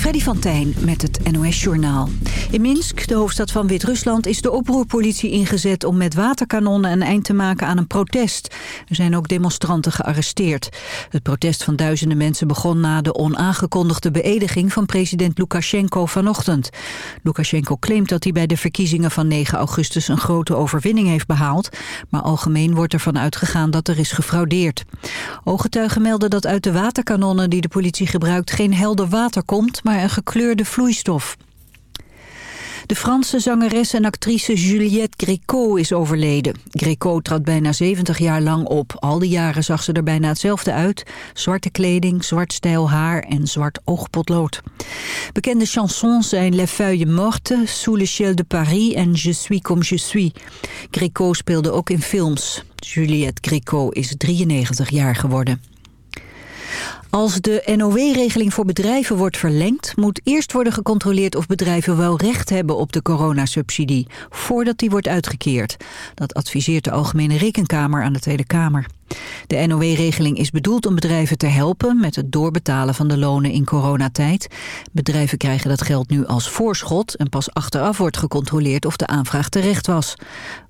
Freddy van Tijn met het NOS-journaal. In Minsk, de hoofdstad van Wit-Rusland, is de oproerpolitie ingezet... om met waterkanonnen een eind te maken aan een protest. Er zijn ook demonstranten gearresteerd. Het protest van duizenden mensen begon na de onaangekondigde beëdiging... van president Lukashenko vanochtend. Lukashenko claimt dat hij bij de verkiezingen van 9 augustus... een grote overwinning heeft behaald. Maar algemeen wordt ervan uitgegaan dat er is gefraudeerd. Ooggetuigen melden dat uit de waterkanonnen die de politie gebruikt... geen helder water komt maar een gekleurde vloeistof. De Franse zangeres en actrice Juliette Gréco is overleden. Gréco trad bijna 70 jaar lang op. Al die jaren zag ze er bijna hetzelfde uit. Zwarte kleding, zwart stijl haar en zwart oogpotlood. Bekende chansons zijn Les Feuilles Mortes, Sous le ciel de Paris en Je suis comme je suis. Gréco speelde ook in films. Juliette Gréco is 93 jaar geworden. Als de NOW-regeling voor bedrijven wordt verlengd... moet eerst worden gecontroleerd of bedrijven wel recht hebben op de coronasubsidie... voordat die wordt uitgekeerd. Dat adviseert de Algemene Rekenkamer aan de Tweede Kamer. De NOW-regeling is bedoeld om bedrijven te helpen... met het doorbetalen van de lonen in coronatijd. Bedrijven krijgen dat geld nu als voorschot... en pas achteraf wordt gecontroleerd of de aanvraag terecht was.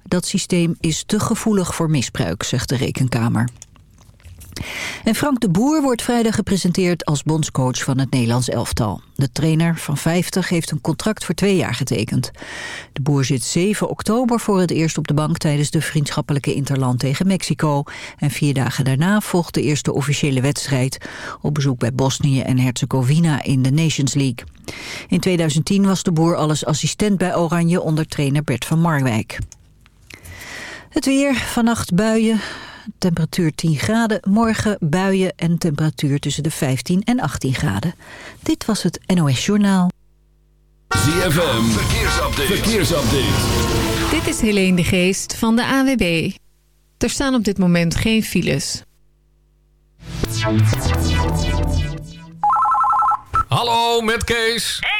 Dat systeem is te gevoelig voor misbruik, zegt de Rekenkamer. En Frank de Boer wordt vrijdag gepresenteerd als bondscoach van het Nederlands elftal. De trainer van 50 heeft een contract voor twee jaar getekend. De Boer zit 7 oktober voor het eerst op de bank tijdens de vriendschappelijke interland tegen Mexico. En vier dagen daarna volgt de eerste officiële wedstrijd op bezoek bij Bosnië en Herzegovina in de Nations League. In 2010 was de Boer alles assistent bij Oranje onder trainer Bert van Marwijk. Het weer, vannacht buien, temperatuur 10 graden. Morgen buien en temperatuur tussen de 15 en 18 graden. Dit was het NOS Journaal. ZFM, verkeersupdate. verkeersupdate. Dit is Helene de Geest van de AWB. Er staan op dit moment geen files. Hallo, met Kees. Hey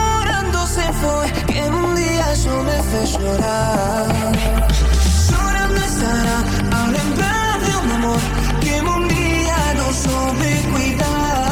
foi, que um dia só me fez chorar. Chorando estará a lembrar de um amor que um dia não soube cuidar.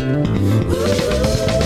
Ooh.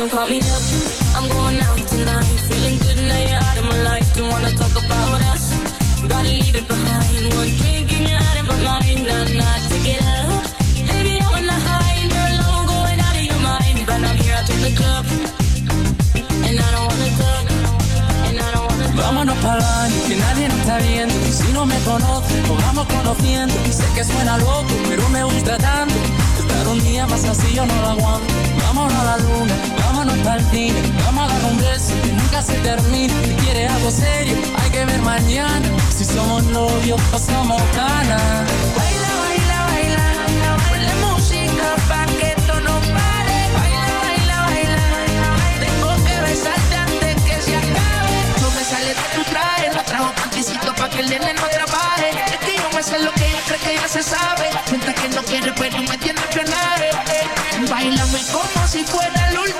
Don't, call me. I'm going out tonight. Feeling good out of my life. Wanna talk about it mind. I'm the high going out of your mind. But I'm here the. And I don't wanna talk. And I don't wanna talk. Vámonos para que nadie nos está viendo. Y si no me conoce, nos vamos conociendo. Y sé que suena loco, pero me gusta tanto. Estar un día más así yo no lo aguanto. Vámonos a la luna, vámonos el cine. Vamos a dar un beso que nunca se termine. Si quieres algo serio, hay que ver mañana. Si somos novios o somos ganas. Baila, baila, baila, ponle música pa' que esto no pare. Baila, baila, baila, tengo que besarte antes que se acabe. No me sale de tu traje, no trajo panticito pa' que el nene no trabaje. Es que yo me sé lo que ella cree que ya se sabe. Mientras que no quiere, pero me tiene que nadie. Bailame como si fuera vez y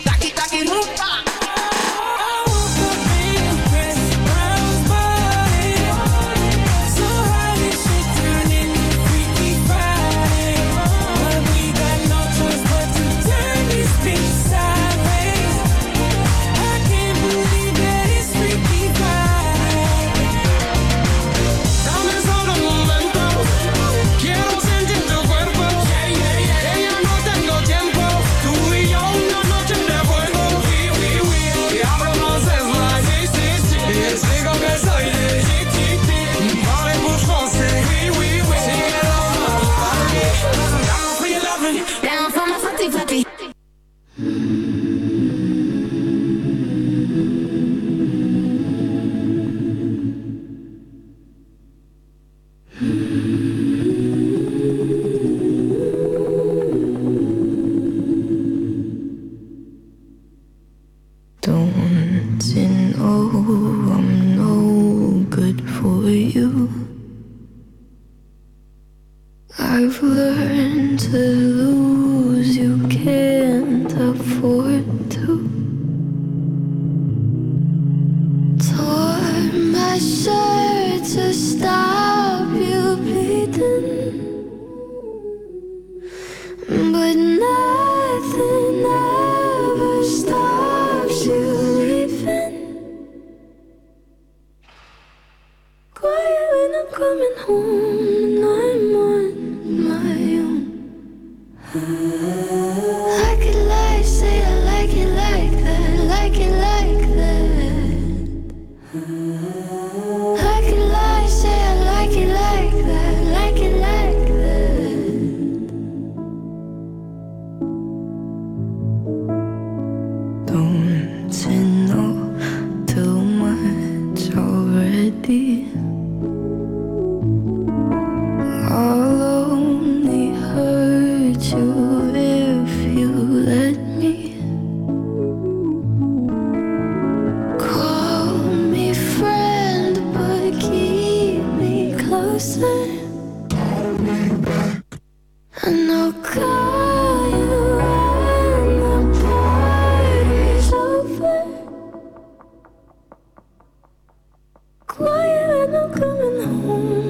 yeah coming home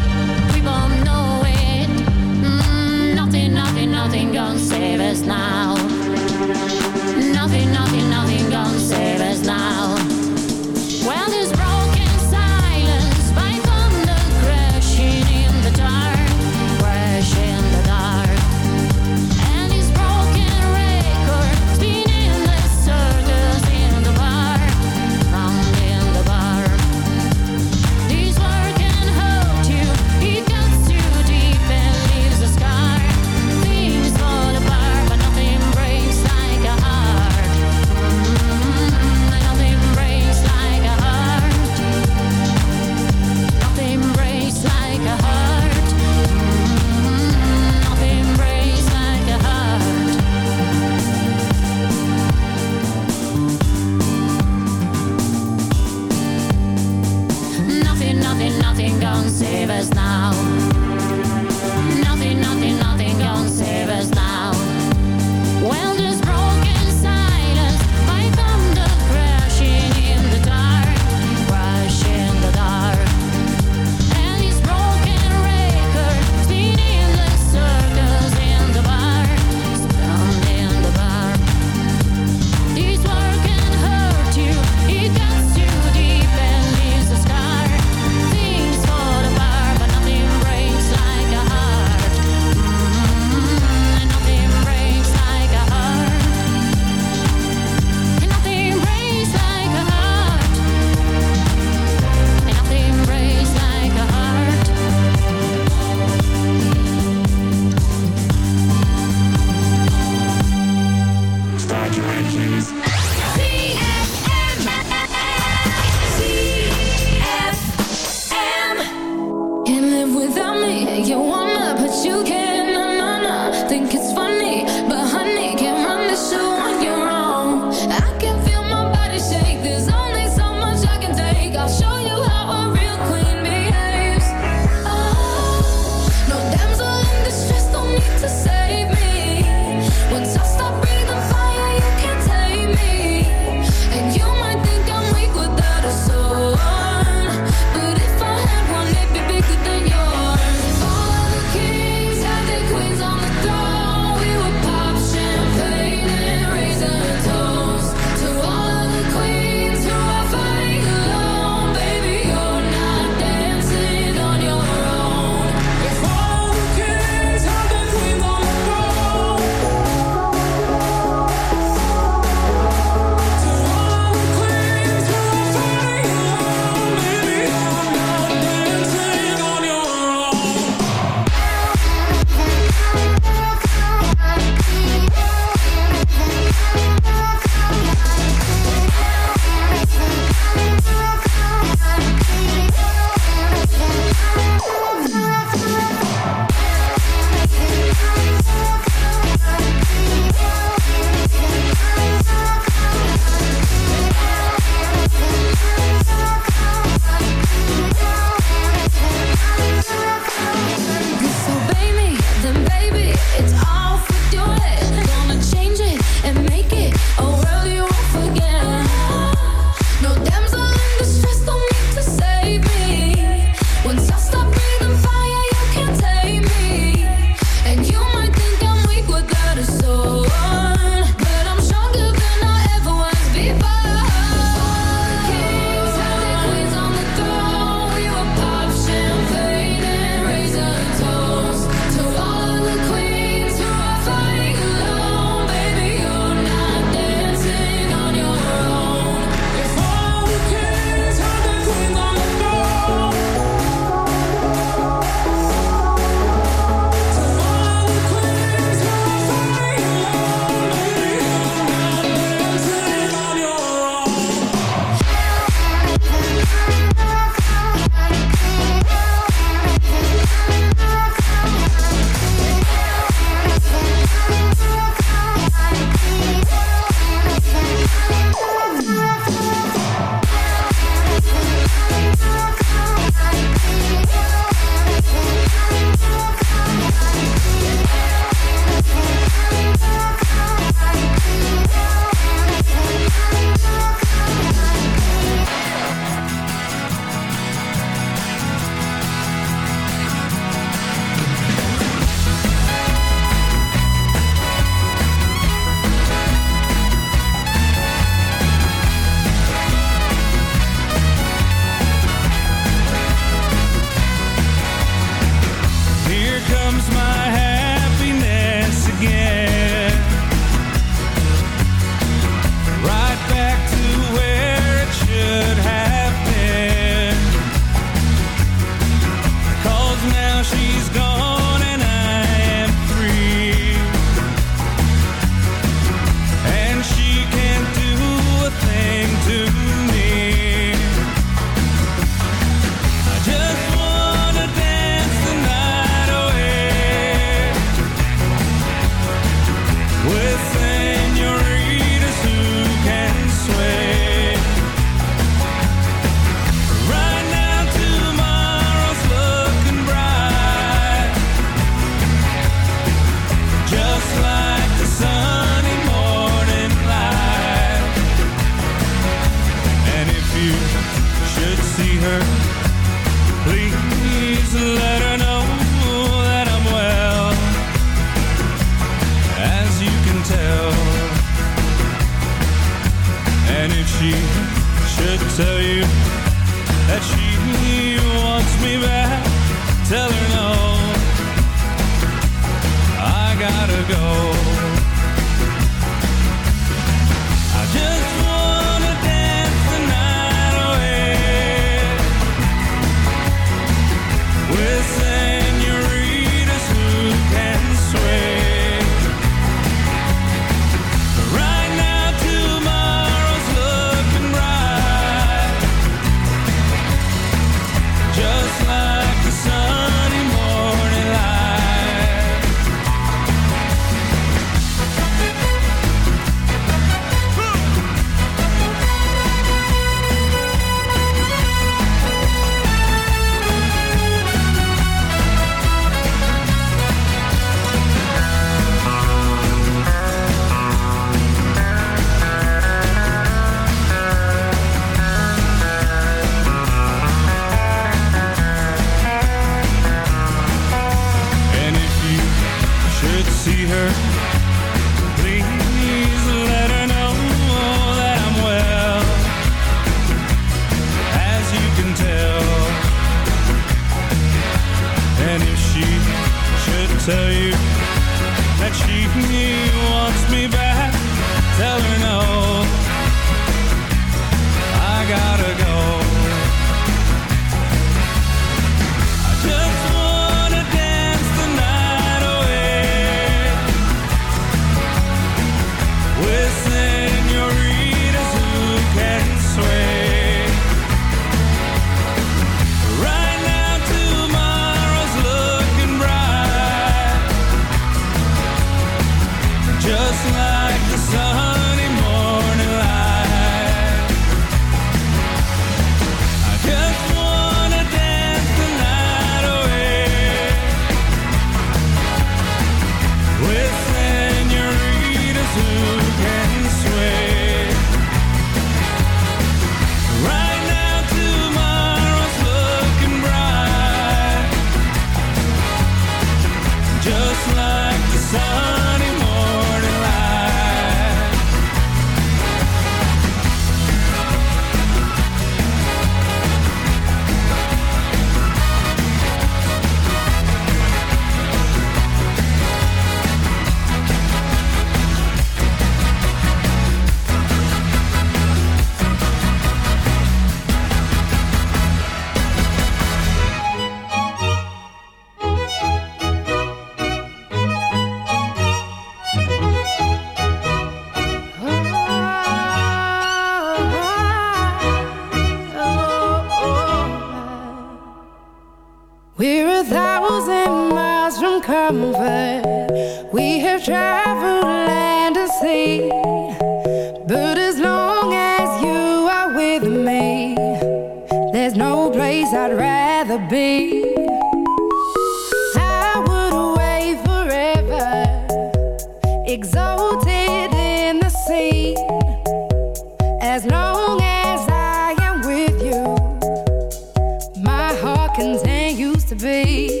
to be.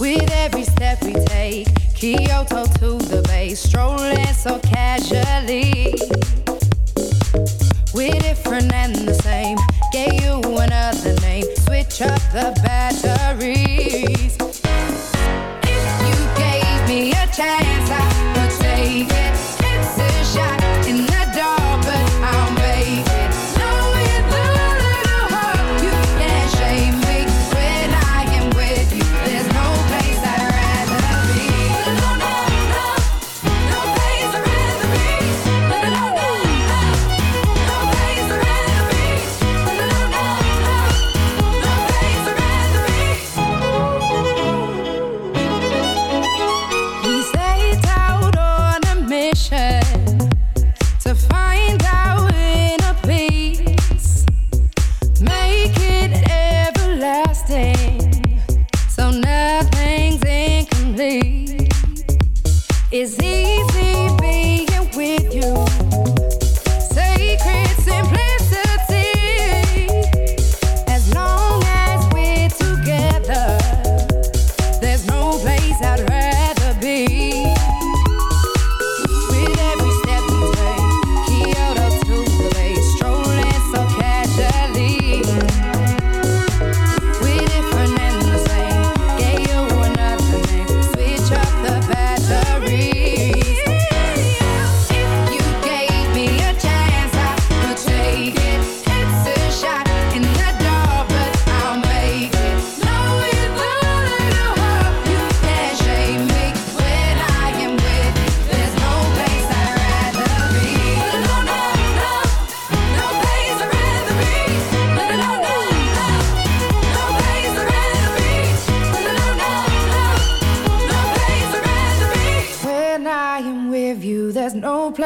With every step we take, Kyoto to the bay, strolling so casually. We're different and the same. Gave you another name. Switch up the batteries.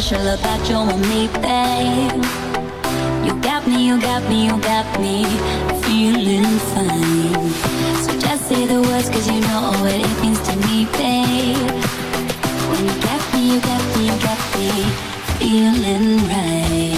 special about you and me, babe. You got me, you got me, you got me feeling fine. So just say the words, cause you know what it means to me, babe. When you got me, you got me, you got me feeling right.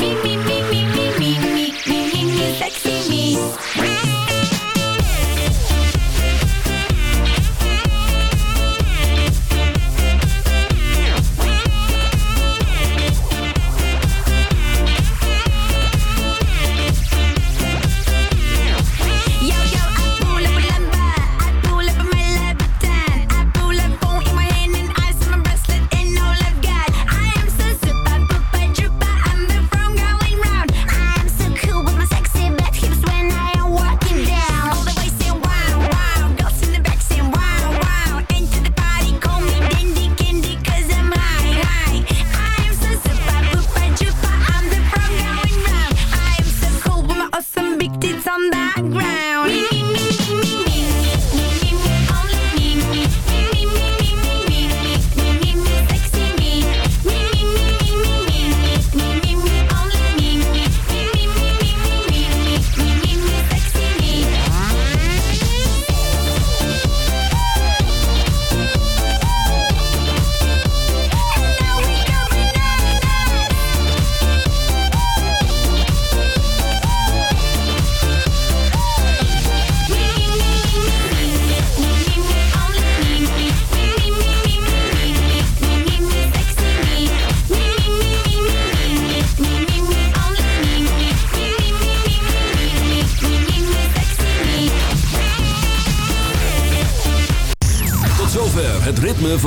me, me, me.